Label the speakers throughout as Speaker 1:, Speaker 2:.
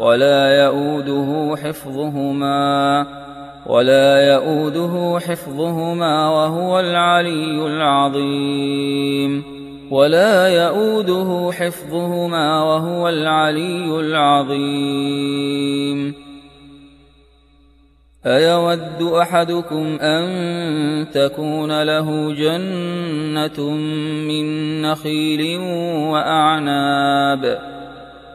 Speaker 1: ولا يؤوده حفظهما ولا يؤوده حفظهما وهو العلي العظيم ولا يؤوده حفظهما وهو العلي العظيم أيود أحدكم أن تكون له جنة من نخيل وأعناب ؟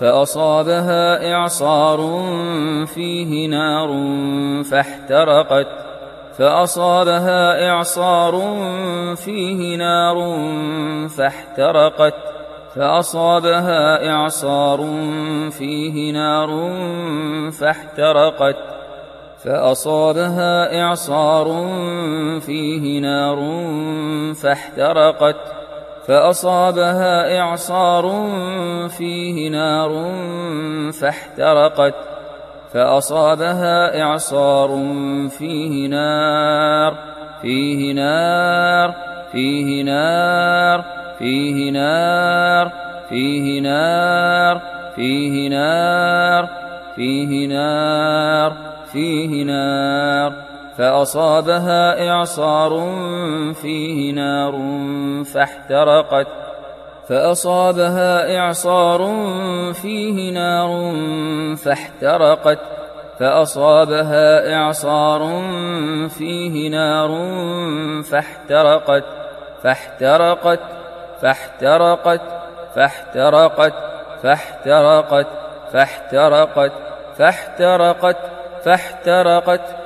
Speaker 1: فأصابها إعصار فيه نار فاحترقت فأصابها إعصار فيه نار فاحترقت فأصابها إعصار فيه نار فاحترقت فأصابها إعصار فيه نار فاحترقت فأصابها إعصار فيه نار فاحترقت فأصابها إعصار فيه نار فيه نار فيه نار فيه نار فيه نار فيه نار فيه نار فيه نار فأصابها إعصار فيه نار فاحترقت فأصابها إعصار فيه نار فاحترقت
Speaker 2: فأصابها إعصار فيه نار فاحترقت فاحترقت فاحترقت فاحترقت فاحترقت فاحترقت فاحترقت فاحترقت, فاحترقت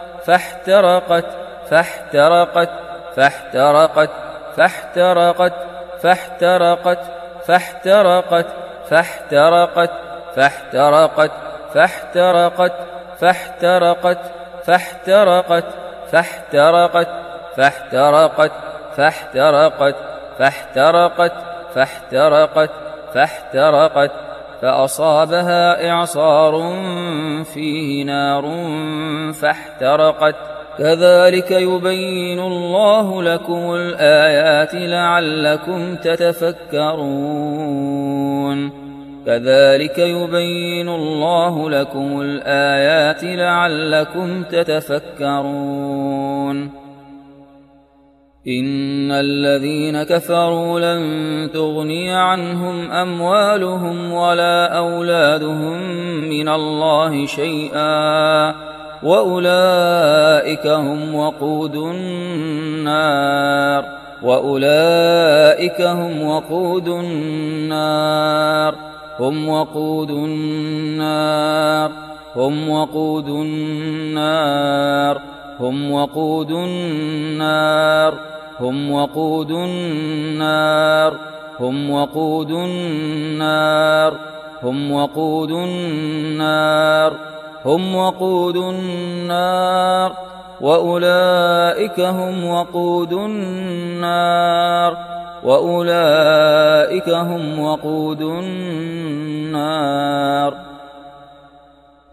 Speaker 2: فاحترقت فاحترقت فاحترقت فاحترقت فاحترقت فاحترقت فاحترقت فاحترقت فاحترقت فاحترقت فاحترقت فاحترقت فاحترقت فاحترقت فاحترقت فاحترقت فاحترقت
Speaker 1: فأصابها إعصار فيه نار فاحترقت كذلك يبين الله لكم الآيات لعلكم تتفكرون كذلك يبين الله لكم الآيات لعلكم تتفكرون إن الذين كفروا لن تغني عنهم أموالهم ولا أولادهم من الله شيئا وأولئك هم وقود النار وأولئك هم وقود النار هم وقود النار هم وقود النار هم وقود النار هم وقود النار هم وقود النار هم وقود النار هم وقود النار وأولئك هم وقود النار وأولئك هم وقود النار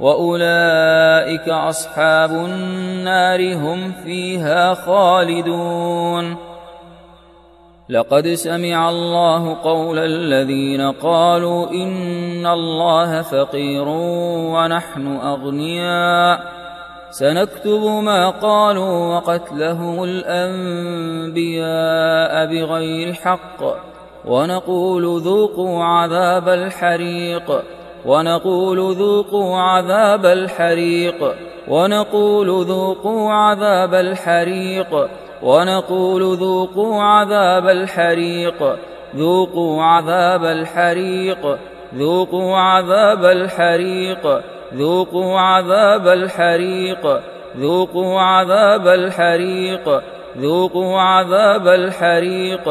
Speaker 1: واولئك اصحاب النار هم فيها خالدون لقد سمع الله قول الذين قالوا ان الله فقير ونحن اغنياء سنكتب ما قالوا وقتلهم الانبياء بغير حق ونقول ذوقوا عذاب الحريق ونقول ذوقوا عذاب الحريق ونقول ذوقوا عذاب الحريق ونقول ذوقوا عذاب الحريق ذوقوا عذاب الحريق ذوقوا عذاب الحريق ذوقوا عذاب الحريق ذوقوا عذاب الحريق ذوقوا عذاب الحريق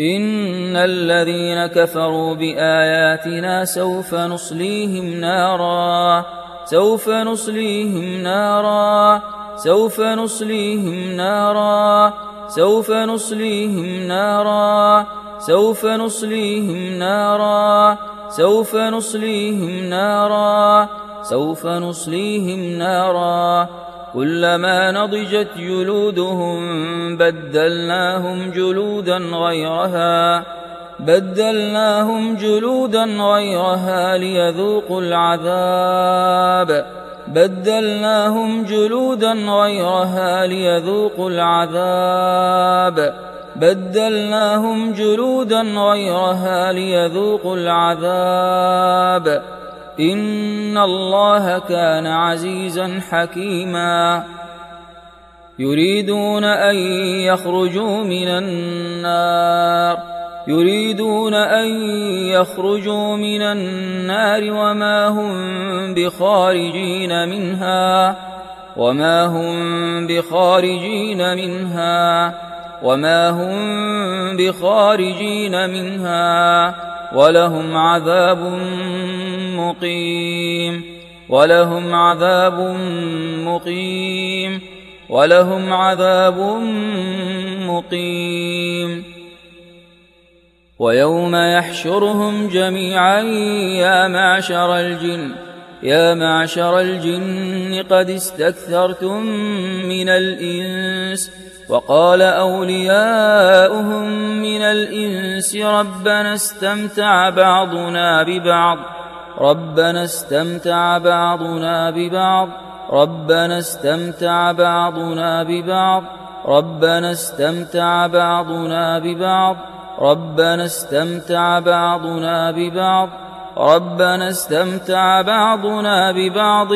Speaker 1: إن الذين كفروا بآياتنا سوف نصليهم نارا سوف نصليهم نارا سوف نصليهم نارا سوف نصليهم نارا سوف نصليهم نارا سوف نصليهم نارا سوف نصليهم نارا كلما نضجت جلودهم بدلناهم جلودا غيرها بدلناهم جلودا غيرها ليذوقوا العذاب بدلناهم جلودا غيرها ليذوقوا العذاب بدلناهم جلودا غيرها ليذوقوا العذاب إن الله كان عزيزا حكيما يريدون أن يخرجوا من النار يريدون أن يخرجوا من النار وما هم بخارجين منها وما هم بخارجين منها وما هم بخارجين منها ولهم عذاب مقيم ولهم عذاب مقيم ولهم عذاب مقيم ويوم يحشرهم جميعا يا معشر الجن يا معشر الجن قد استكثرتم من الإنس وقال أولياؤهم من الإنس ربنا استمتع بعضنا ببعض ربنا استمتع بعضنا ببعض ربنا استمتع بعضنا ببعض ربنا استمتع بعضنا ببعض ربنا استمتع بعضنا ببعض ربنا استمتع بعضنا ببعض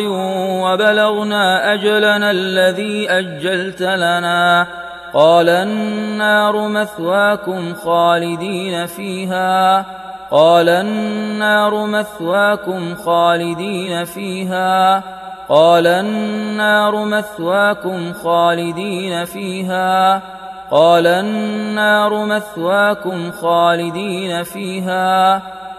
Speaker 1: وبلغنا أجلنا الذي أجلت لنا قال النار مثواكم خالدين فيها قال النار مثواكم خالدين فيها قال النار مثواكم خالدين فيها قال النار مثواكم خالدين فيها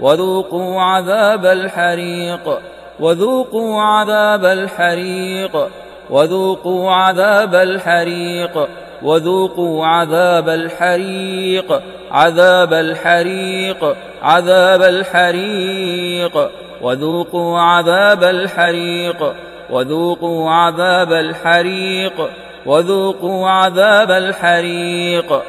Speaker 1: وذوقوا عذاب الحريق وذوقوا عذاب الحريق وذوقوا عذاب الحريق وذوقوا عذاب الحريق عذاب الحريق عذاب الحريق وذوقوا عذاب الحريق وذوقوا عذاب الحريق وذوقوا عذاب الحريق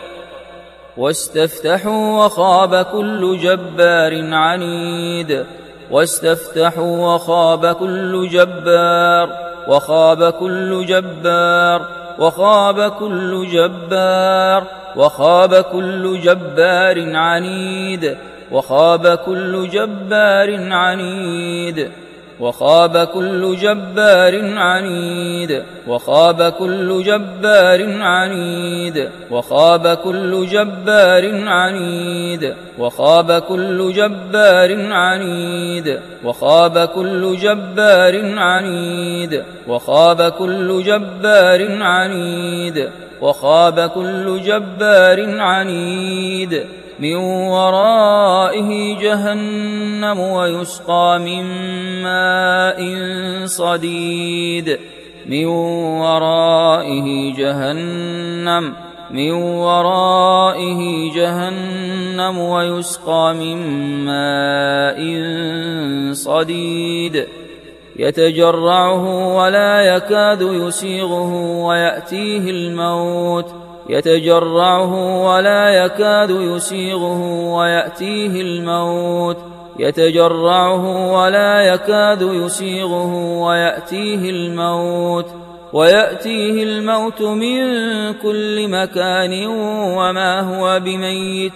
Speaker 1: واستفتحوا وخاب كل جبار عنيد واستفتحوا وخاب كل جبار وخاب كل جبار وخاب كل جبار وخاب كل جبار عنيد وخاب كل جبار عنيد وخاب كل جبار عنيد وخاب كل جبار عنيد وخاب كل جبار عنيد وخاب كل جبار عنيد وخاب كل جبار عنيد وخاب كل جبار عنيد وخاب كل جبار عنيد من ورائه جهنم ويسقى من ماء صديد من ورائه جهنم من ورائه جهنم ويسقى من ماء صديد يتجرعه ولا يكاد يسيغه ويأتيه الموت ۖ يتجرعه ولا يكاد يسيغه ويأتيه الموت يتجرعه ولا يكاد يسيغه ويأتيه الموت ويأتيه الموت من كل مكان وما هو بميت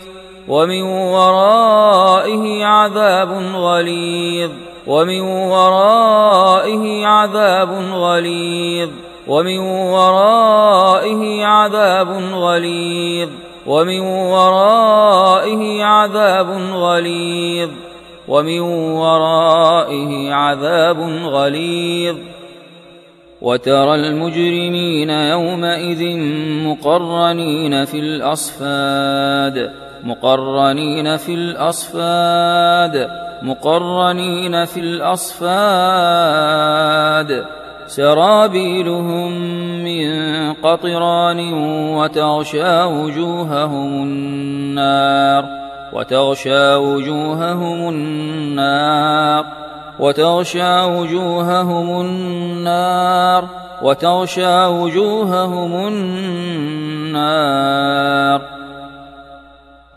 Speaker 1: ومن ورائه عذاب غليظ ومن ورائه عذاب غليظ ومن ورائه عذاب غليظ ومن ورائه عذاب غليظ ومن ورائه عذاب غليظ وترى المجرمين يومئذ مقرنين في الأصفاد مقرنين في الأصفاد مقرنين في الأصفاد سرابيلهم من قطران وتغشى وجوههم النار وتغشى وجوههم النار وتغشى وجوههم النار وتغشى وجوههم النار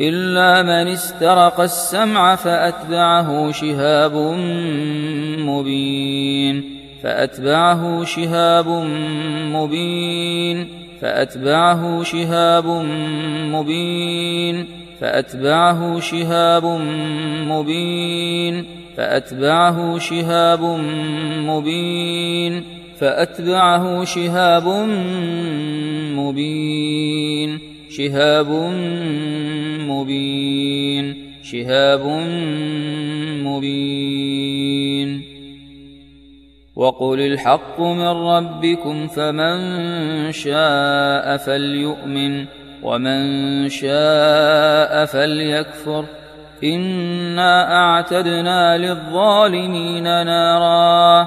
Speaker 1: إلا من استرق السمع فأتبعه شهاب مبين فأتبعه شهاب مبين فأتبعه شهاب مبين فأتبعه شهاب مبين فأتبعه شهاب مبين فأتبعه شهاب مبين شهاب مبين شهاب مبين وقل الحق من ربكم فمن شاء فليؤمن ومن شاء فليكفر انا اعتدنا للظالمين نارا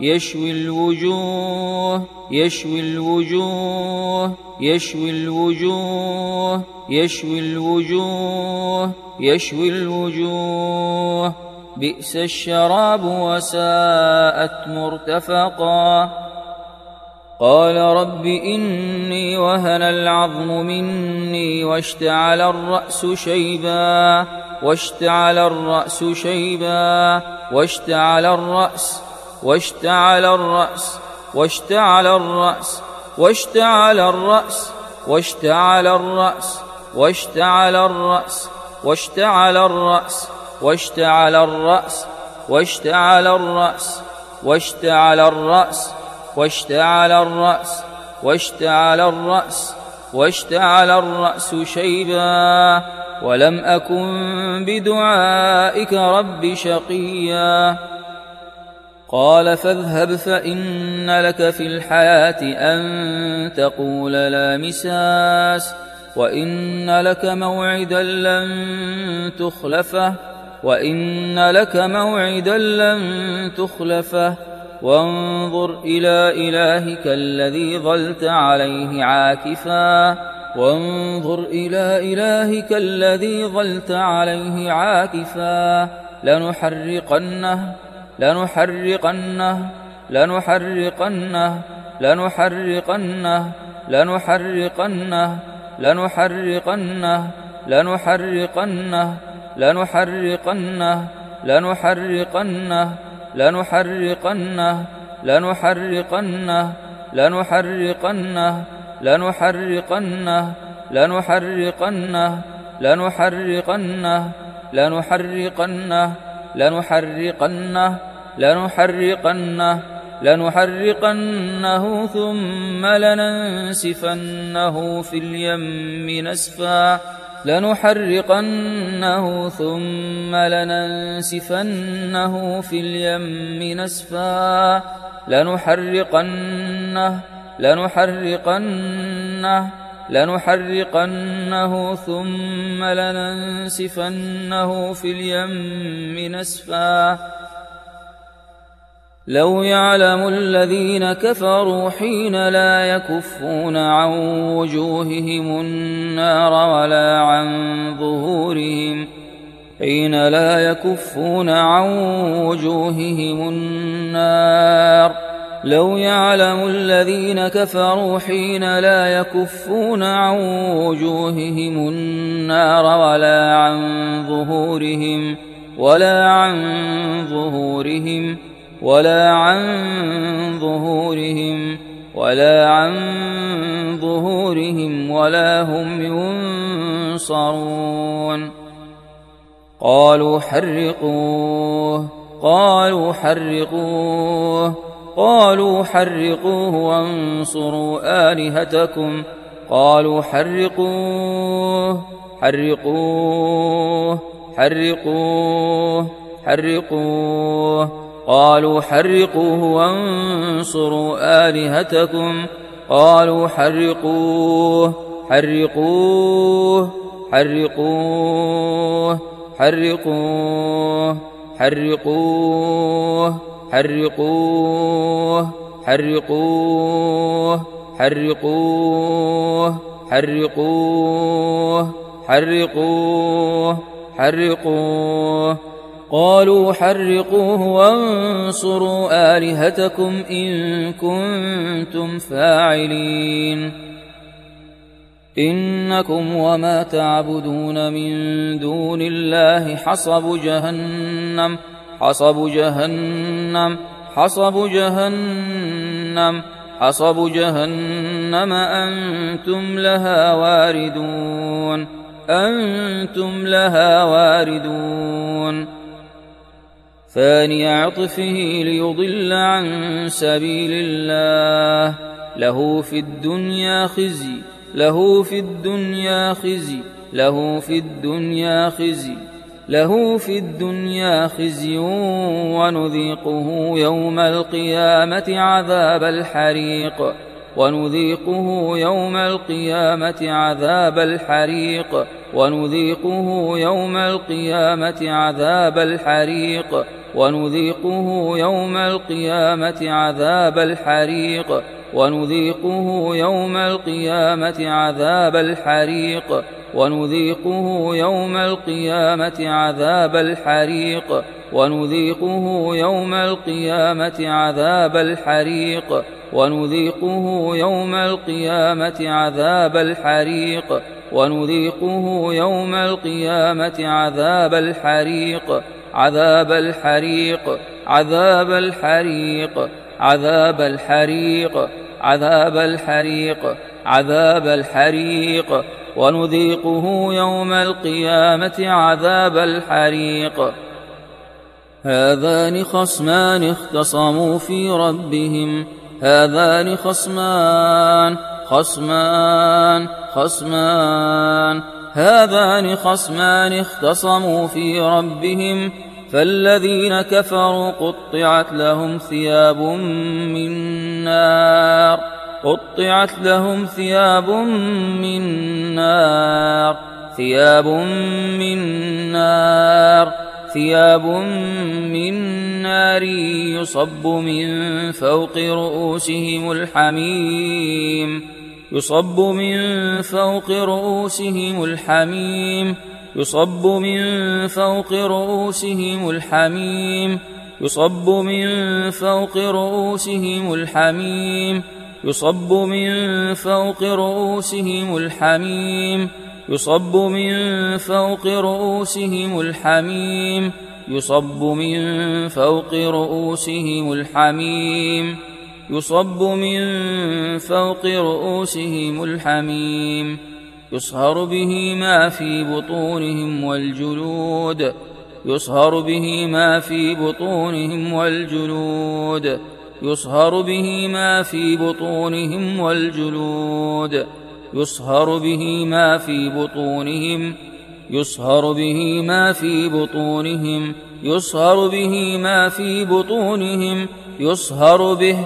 Speaker 1: يشوي الوجوه يشوي الوجوه يشوي الوجوه يشوي الوجوه يشوي الوجوه بئس الشراب وساءت مرتفقا قال رب إني وهن العظم مني واشتعل الرأس شيبا واشتعل الرأس شيبا واشتعل الرأس واشتعل الرأس واشتعل الرأس واشتعل الرأس واشتعل الرأس واشتعل الرأس واشتعل الرأس واشتعل الرأس واشتعل الرأس واشتعل الرأس واشتعل الرأس واشتعل الرأس واشتعل الرأس شيبا ولم أكن بدعائك رب شقيا قال فاذهب فإن لك في الحياة أن تقول لا مساس وإن لك موعدا لن تخلفه وإن لك موعدا لن تخلفه وانظر إلى إلهك الذي ظلت عليه عاكفا وانظر إلى إلهك الذي ظلت عليه عاكفا لنحرقنه لنحرقنه لنحرقنه لنحرقنه لنحرقنه لنحرقنه لنحرقنه لنحرقنه لنحرقنه لنحرقنه لنحرقنه لنحرقنه لنحرقنه لنحرقنه لنحرقنه لنحرقنه لنحرقنه لنحرقنه لنحرقنه لنحرقنه ثم لننسفنه في اليم نسفا لنحرقنه ثم لننسفنه في اليم نسفا لنحرقنه لنحرقنه لنحرقنه ثم لننسفنه في اليم نسفا لو يعلم الذين كفروا حين لا يكفون عن وجوههم النار ولا عن ظهورهم حين لا يكفون عن وجوههم النار لو يعلم الذين كفروا حين لا يكفون عن وجوههم النار ولا عن ظهورهم ولا عن ظهورهم ولا عن ظهورهم ولا عن ظهورهم ولا هم ينصرون قالوا حرقوه قالوا حرقوه قالوا حرقوه وانصروا آلهتكم قالوا حرقوه حرقوه حرقوه حرقوه, حرقوه قالوا حرقوه وانصروا آلهتكم قالوا حرقوه حرقوه حرقوه حرقوه حرقوه حرقوه حرقوه
Speaker 2: حرقوه حرقوه حرقوه حرقوه قالوا حرقوه
Speaker 1: وانصروا آلهتكم إن كنتم فاعلين إنكم وما تعبدون من دون الله حصب جهنم حصب جهنم حصب جهنم حصب جهنم أنتم لها واردون أنتم لها واردون ثاني عطفه ليضل عن سبيل الله له في الدنيا خزي له في الدنيا خزي له في الدنيا خزي له في الدنيا خزي ونذيقه يوم القيامة عذاب الحريق ونذيقه يوم القيامة عذاب الحريق ونذيقه يوم القيامة عذاب الحريق ونذيقه يوم القيامة عذاب الحريق ونذيقه يوم القيامة عذاب الحريق ونذيقه يوم القيامة عذاب الحريق ونذيقه يوم القيامة عذاب الحريق ونذيقه يوم القيامة عذاب الحريق ونذيقه يوم القيامة عذاب الحريق عذاب الحريق عذاب الحريق عذاب الحريق عذاب الحريق عذاب الحريق ونذيقه يوم القيامة عذاب الحريق هذان خصمان اختصموا في ربهم هذان خصمان خصمان خصمان هذان خصمان اختصموا في ربهم فالذين كفروا قطعت لهم ثياب من نار قطعت لهم ثياب من نار ثياب من نار ثياب من نار يصب من فوق رؤوسهم الحميم يصب من فوق رؤوسهم الحميم يصب من فوق رؤوسهم الحميم يصب من فوق رؤوسهم الحميم يصب من فوق رؤوسهم الحميم يصب من فوق رؤوسهم الحميم يصب من فوق رؤوسهم الحميم يصب من فوق رؤوسهم الحميم يصهر به ما في بطونهم والجلود يصهر به ما في بطونهم والجلود يصهر به ما في بطونهم والجلود يصهر به ما في بطونهم يصهر به ما في بطونهم يصهر به ما في بطونهم يصهر به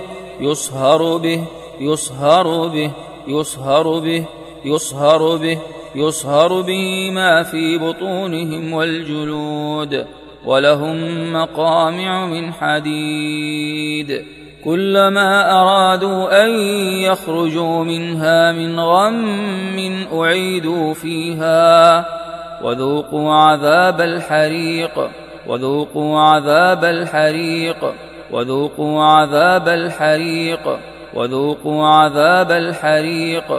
Speaker 1: يصهر به يصهر به يصهر به, يصهر به يصهر به يصهر به ما في بطونهم والجلود ولهم مقامع من حديد كلما ارادوا ان يخرجوا منها من غم اعيدوا فيها وذوقوا عذاب الحريق وذوقوا عذاب الحريق وذوقوا عذاب الحريق وذوقوا عذاب الحريق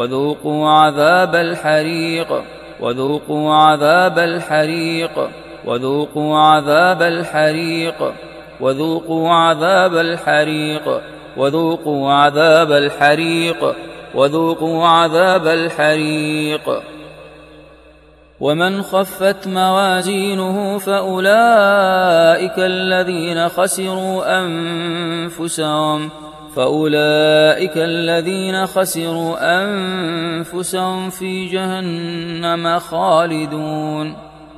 Speaker 1: وذوقوا عذاب الحريق وذوقوا عذاب الحريق وذوقوا عذاب الحريق وذوقوا عذاب الحريق وذوقوا عذاب الحريق وذوقوا عذاب الحريق ومن خفت موازينه فأولئك الذين خسروا أنفسهم فأولئك الذين خسروا أنفسهم في جهنم خالدون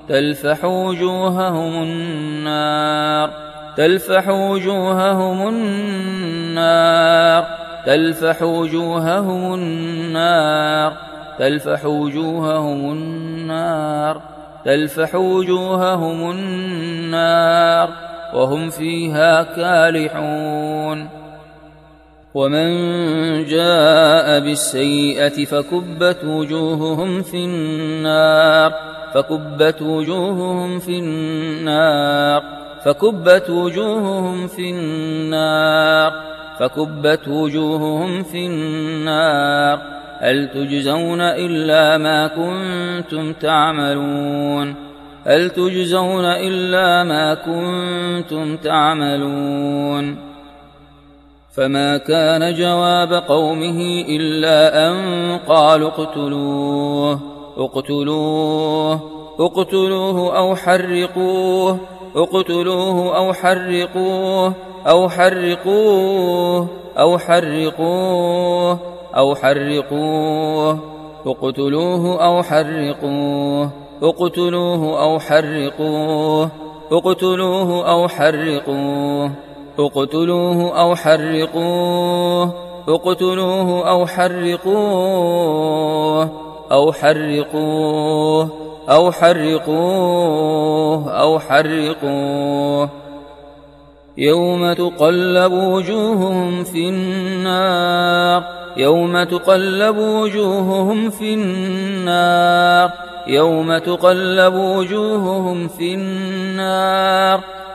Speaker 1: تلفح وجوههم النار تلفح وجوههم النار تلفح وجوههم النار تلفح وجوههم النار تلفح وجوههم النار وهم فيها كالحون ومن جاء بالسيئه فكبت وجوههم في النار فكبت وجوههم في النار فكبت وجوههم في النار فكبت وجوههم في النار هل تجزون الا ما كنتم تعملون هل تجزون الا ما كنتم تعملون فما كان جواب قومه إلا أن قالوا اقتلوه اقتلوه اقتلوه أو حرقوه اقتلوه أو حرقوه أو حرقوه أو حرقوه أو حرقوه اقتلوه أو حرقوه اقتلوه أو حرقوه اقتلوه أو حرقوه اقتلوه أو حرقوه اقتلوه أو حرقوه أو حرقوه أو حرقوه أو حرقوه يوم تقلب وجوههم في النار يوم تقلب وجوههم في النار يوم تقلب وجوههم في النار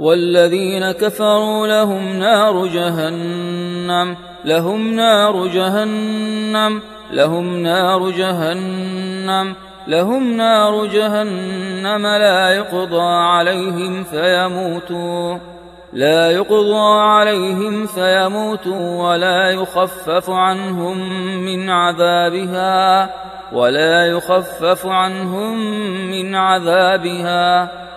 Speaker 1: والذين كفروا لهم نار جهنم لهم نار جهنم لهم نار جهنم لهم نار جهنم لا يقضى عليهم فيموتوا لا يقضى عليهم فيموتوا ولا يخفف عنهم من عذابها ولا يخفف عنهم من عذابها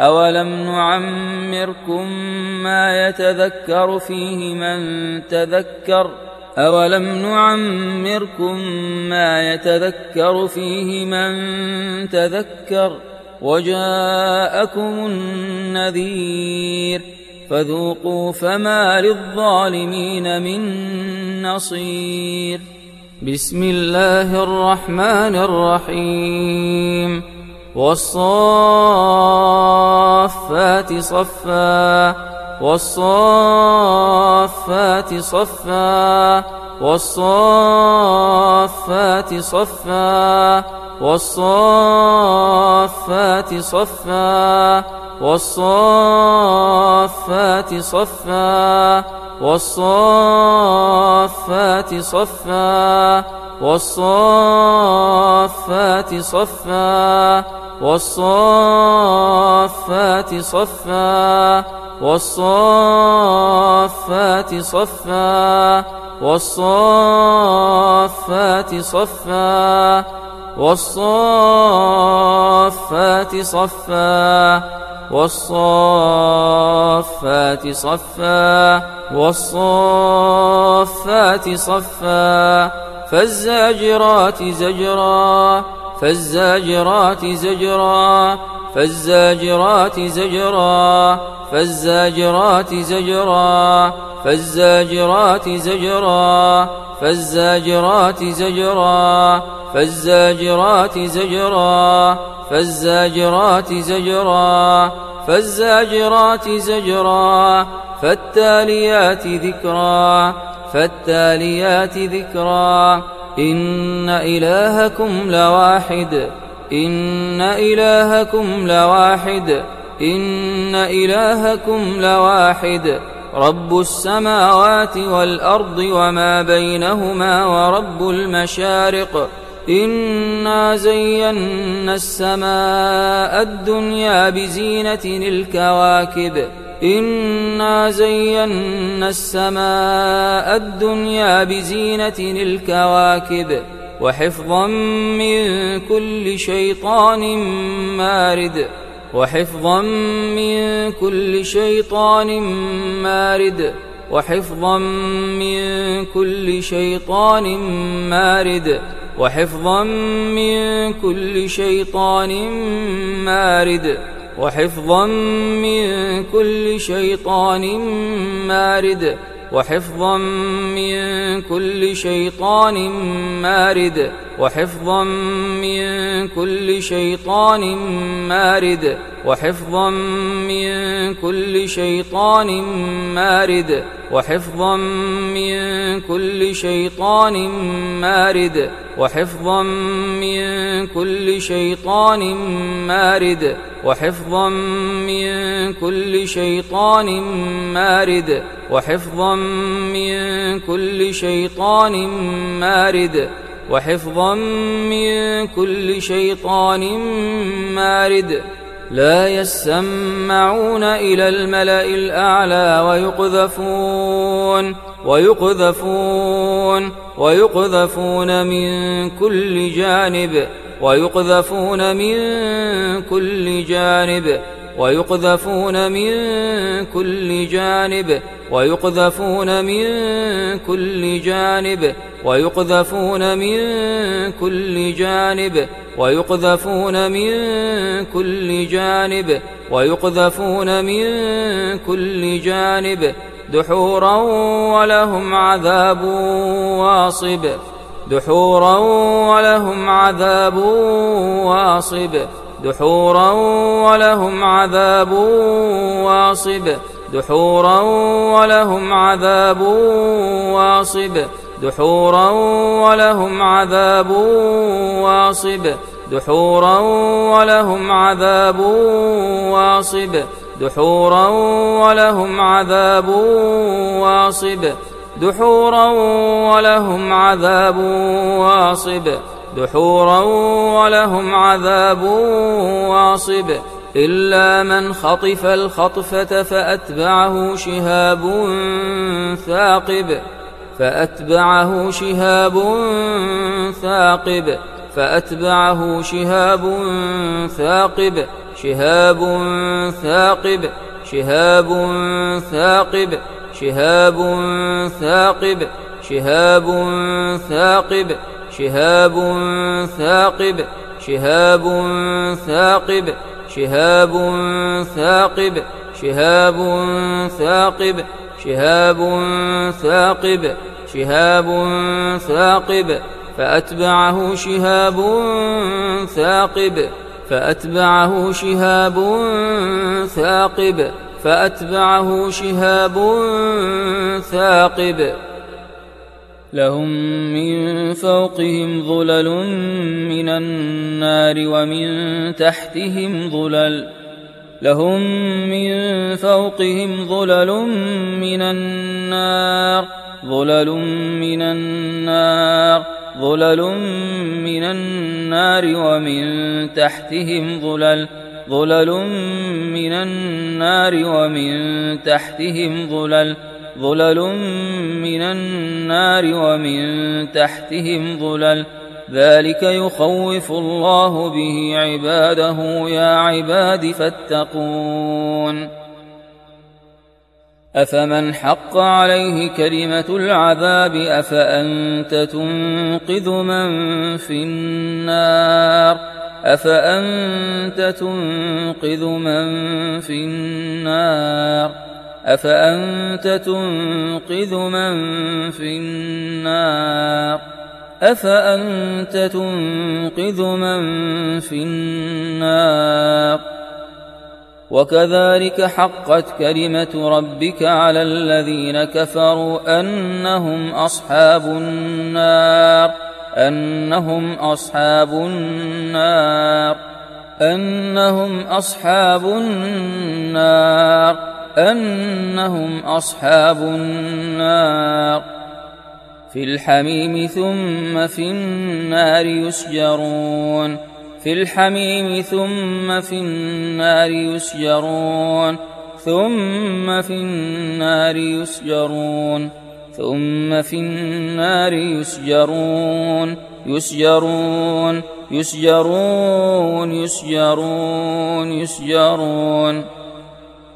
Speaker 1: أولم نعمركم ما يتذكر فيه من تذكر أولم نعمركم ما يتذكر فيه من تذكر وجاءكم النذير فذوقوا فما للظالمين من نصير بسم الله الرحمن الرحيم والصافات صفا والصافات صفا والصافات صفا والصافات صفا والصافات صفا والصافات صفا والصافات صفا والصافات صفا والصافات صفا والصافات صفا والصافات صفا والصافات صفا والصافات صفا فالزاجرات زجرا فالزاجرات زجرا فالزاجرات زجرا فالزاجرات زجرا فالزاجرات زجرا فالزاجرات زجرا فالزاجرات زجرا فالزاجرات زجرا فالزاجرات زجرا فالتاليات ذكرا فالتاليات ذكرا إن إلهكم لواحد إن إلهكم لواحد إن إلهكم لواحد رب السماوات والأرض وما بينهما ورب المشارق إنا زينا السماء الدنيا بزينة الكواكب إنا زينا السماء الدنيا بزينة الكواكب وحفظا من كل شيطان مارد وحفظا من كل شيطان مارد وحفظا من كل شيطان مارد وحفظا من كل شيطان مارد وحفظا من كل شيطان مارد وحفظا من كل شيطان مارد وحفظا من كل شيطان مارد وحفظا من كل شيطان مارد وحفظا من كل شيطان مارد وحفظا من كل شيطان مارد وحفظا من كل شيطان مارد وحفظا من كل شيطان مارد وحفظا من كل شيطان مارد لا يسمعون إلى الملأ الأعلى ويقذفون ويقذفون ويقذفون من كل جانب ويقذفون من كل جانب ويقذفون من كل جانب ويقذفون من كل جانب ويقذفون من كل جانب ويقذفون من كل جانب ويقذفون من كل جانب دحورا ولهم عذاب واصب دحورا ولهم عذاب واصب دحورا ولهم عذاب واصب دحورا ولهم عذاب واصب دحورا ولهم عذاب واصب دحورا ولهم عذاب واصب دحورا ولهم عذاب واصب دحورا ولهم عذاب واصب دحورا ولهم عذاب واصب إلا من خطف الخطفة فأتبعه شهاب ثاقب فأتبعه شهاب ثاقب فأتبعه شهاب ثاقب شهاب ثاقب شهاب ثاقب شهاب ثاقب شهاب ثاقب شهاب ثاقب شهاب ثاقب شهاب ثاقب شهاب ثاقب شهاب ثاقب شهاب ثاقب فأتبعه شهاب ثاقب فأتبعه شهاب ثاقب فأتبعه شهاب ثاقب لهم من فوقهم ظلل من النار ومن تحتهم ظلل لهم من فوقهم ظلل من النار ظلل من النار ظلل من النار ومن تحتهم ظلل ظلل من النار ومن تحتهم ظلل ظلل من النار ومن تحتهم ظلل ذلك يخوف الله به عباده يا عباد فاتقون افمن حق عليه كلمه العذاب افانت تنقذ من في النار افانت تنقذ من في النار أفأنت تنقذ من في النار أفأنت تنقذ من في النار وكذلك حقت كلمة ربك على الذين كفروا أنهم أصحاب النار أنهم أصحاب النار أنهم أصحاب النار أنهم أصحاب النار في الحميم ثم في النار يسجرون في الحميم ثم في النار يسجرون ثم في النار يسجرون ثم في النار يسجرون يسجرون يسجرون يسجرون يسجرون, يسجرون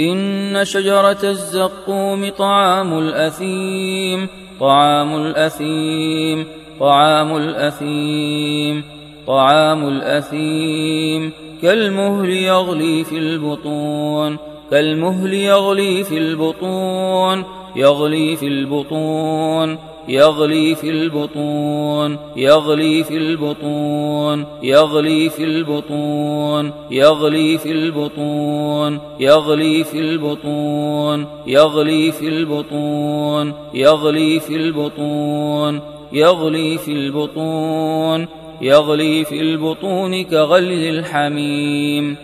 Speaker 1: إن شجرة الزقوم طعام الأثيم طعام الأثيم طعام الأثيم طعام الأثيم كالمهل يغلي في البطون كالمهل يغلي في البطون يغلي في البطون يغلي في البطون يغلي في البطون يغلي في البطون يغلي في البطون يغلي في البطون يغلي في البطون يغلي في البطون يغلي في البطون يغلي في البطون كغلي الحميم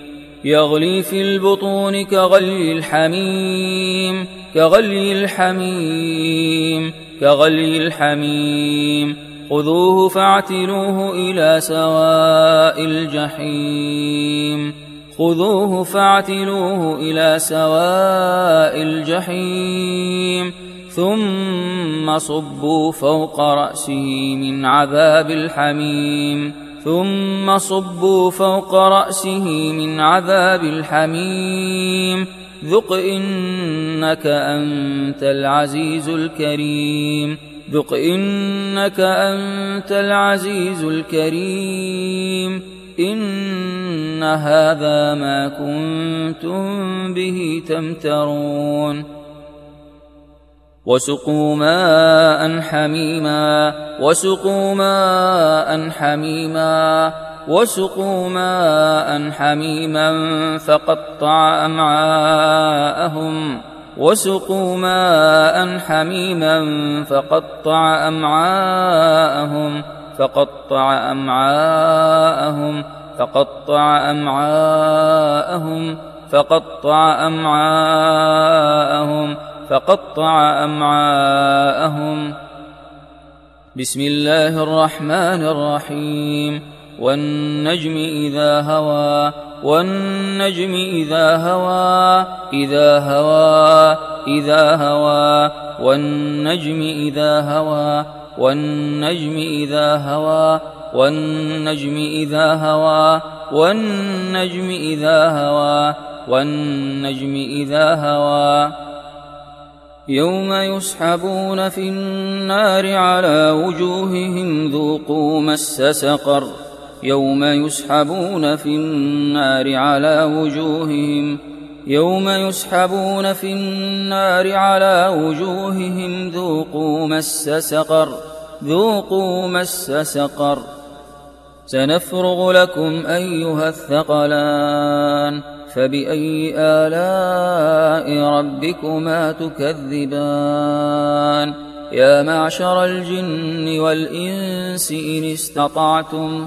Speaker 1: يغلي في البطون كغلي الحميم كغلي الحميم كغلي الحميم خذوه فاعتلوه إلى سواء الجحيم خذوه فاعتلوه إلى سواء الجحيم ثم صبوا فوق رأسه من عذاب الحميم ثم صبوا فوق رأسه من عذاب الحميم ذق إنك أنت العزيز الكريم ذق إنك أنت العزيز الكريم إن هذا ما كنتم به تمترون وسقوا ماء حميما وسقوا ماء حميما وسقوا ماء حميما فقطع أمعاءهم وسقوا ماء حميما فقطع أمعاءهم فقطع أمعاءهم فقطع أمعاءهم فقطع أمعاءهم فقطع أمعاءهم بسم الله الرحمن الرحيم والنجم إذا هوى والنجم إذا هوى إذا هوى إذا هوى والنجم إذا هوى والنجم إذا هوى والنجم إذا هوى والنجم إذا هوى والنجم إذا هوى يوم يسحبون في النار على وجوههم ذوقوا مس سقر يوم يسحبون في النار على وجوههم يوم يسحبون في النار على وجوههم ذوقوا مس سقر ذوقوا مس سقر سنفرغ لكم أيها الثقلان فبأي آلاء ربكما تكذبان يا معشر الجن والإنس إن استطعتم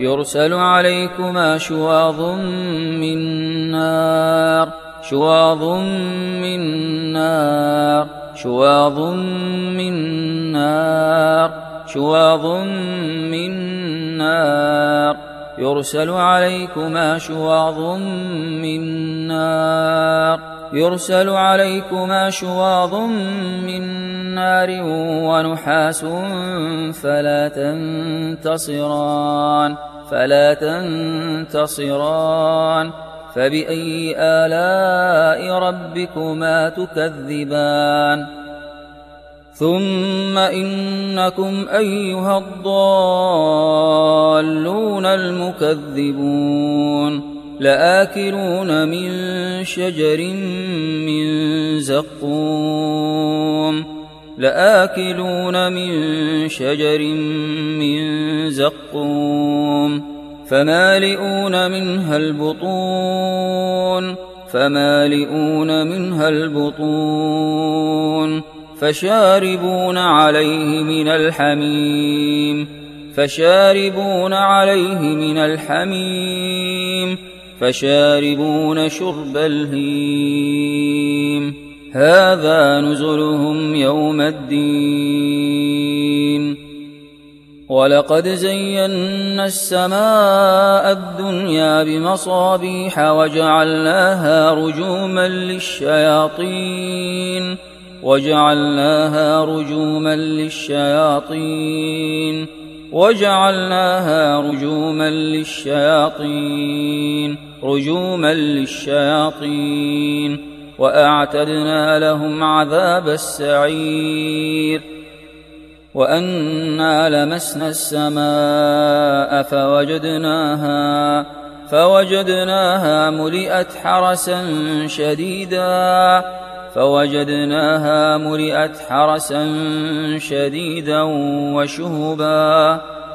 Speaker 1: يرسل عليكما شواظ من نار شواظ من نار شواظ من نار شواظ من نار يرسل عليكما شواظ من نار يرسل عليكما شواظ من نار ونحاس فلا تنتصران فلا تنتصران فبأي آلاء ربكما تكذبان ثم إنكم أيها الضالون المكذبون لآكلون من شجر من زقوم لآكلون من شجر من زقوم فمالئون منها البطون فمالئون منها البطون فشاربون عليه من الحميم فشاربون عليه من الحميم فشاربون شرب الهيم هذا نزلهم يوم الدين ولقد زينا السماء الدنيا بمصابيح وجعلناها رجوما للشياطين وجعلناها رجوما للشياطين وجعلناها رجوما للشياطين رجوما للشياطين واعتدنا لهم عذاب السعير وانا لمسنا السماء فوجدناها فوجدناها ملئت حرسا شديدا فوجدناها ملئت حرسا شديدا وشهبا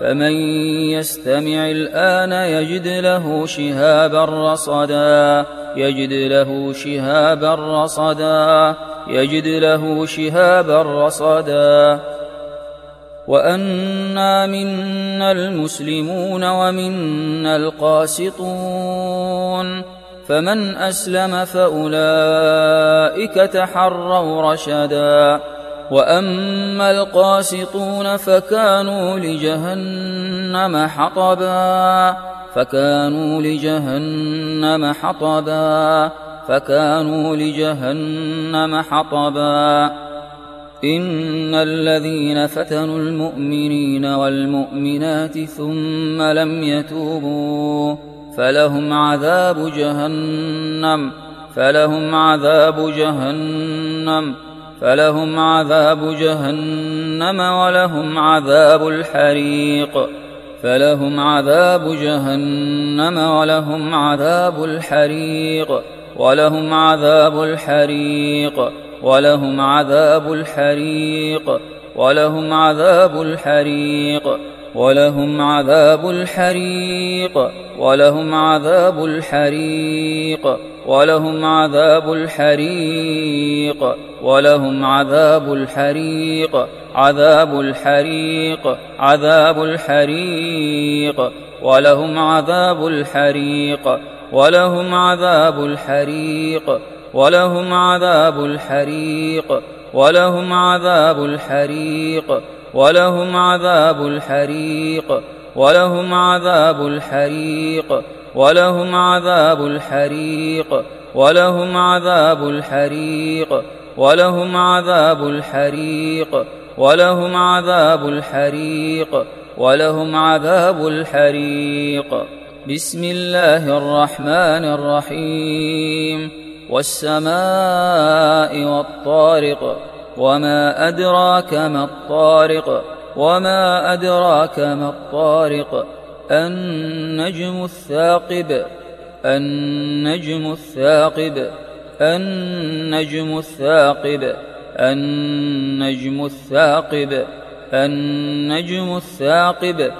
Speaker 1: فمن يستمع الآن يجد له شهابا رصدا يجد له شهابا رصدا يجد له شهابا رصدا وأنا منا المسلمون ومنا القاسطون فمن أسلم فأولئك تحروا رشدا واما القاسطون فكانوا لجهنم حطبا فكانوا لجهنم حطبا فكانوا لجهنم حطبا ان الذين فتنوا المؤمنين والمؤمنات ثم لم يتوبوا فلهم عذاب جهنم فلهم عذاب جهنم فلهم عذاب جهنم ولهم عذاب الحريق فلهم عذاب جهنم ولهم عذاب الحريق ولهم عذاب الحريق ولهم عذاب الحريق ولهم عذاب الحريق ولهم عذاب الحريق ولهم عذاب الحريق ولهم عذاب الحريق ولهم عذاب الحريق عذاب الحريق عذاب الحريق ولهم عذاب الحريق ولهم عذاب الحريق ولهم عذاب الحريق ولهم عذاب الحريق ولهم عذاب الحريق ولهم عذاب الحريق ولهم عذاب الحريق ولهم عذاب الحريق ولهم عذاب الحريق ولهم عذاب الحريق ولهم عذاب الحريق بسم الله الرحمن الرحيم والسماء والطارق وما أدراك ما الطارق وما أدراك ما الطارق النجم الثاقب النجم الثاقب النجم الثاقب النجم الثاقب النجم الثاقب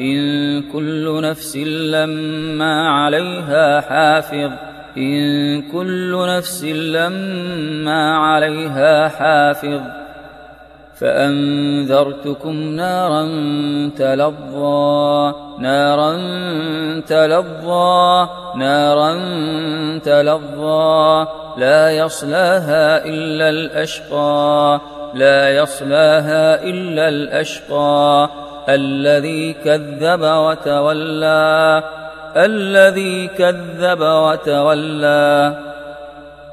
Speaker 1: إن كل نفس لما عليها حافظ إن كل نفس لما عليها حافظ فأنذرتكم نارا تلظى نارا تلظى نارا تلظى لا يصلاها إلا الأشقى لا يصلاها إلا الأشقى الذي كذب وتولى الذي كذب وتولى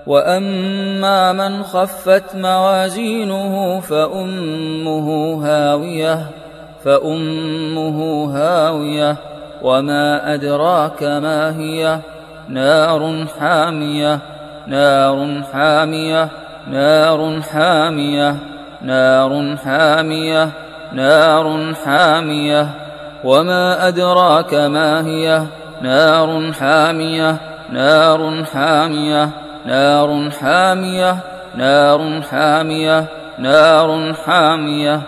Speaker 1: واما من خفت موازينه فامه هاويه فامه هاويه وما ادراك ما هي نار حاميه نار حاميه نار حاميه نار حاميه نار حاميه وما ادراك ما هي نار حاميه نار حاميه نار حامية نار حامية نار حامية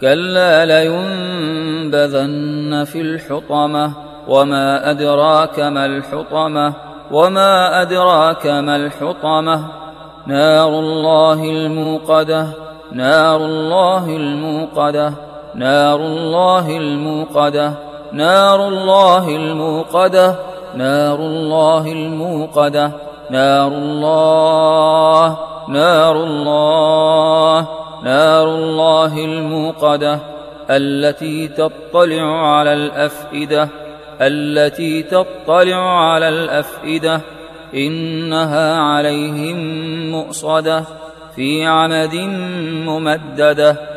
Speaker 1: كلا لينبذن في الحطمة وما أدراك ما الحطمة وما أدراك ما الحطمة نار الله الموقدة نار الله الموقدة نار الله الموقدة نار الله الموقدة نار الله الموقدة نار الله نار الله نار الله الموقدة التي تطلع على الأفئدة التي تطلع على الأفئدة إنها عليهم مؤصدة
Speaker 2: في عمد ممدده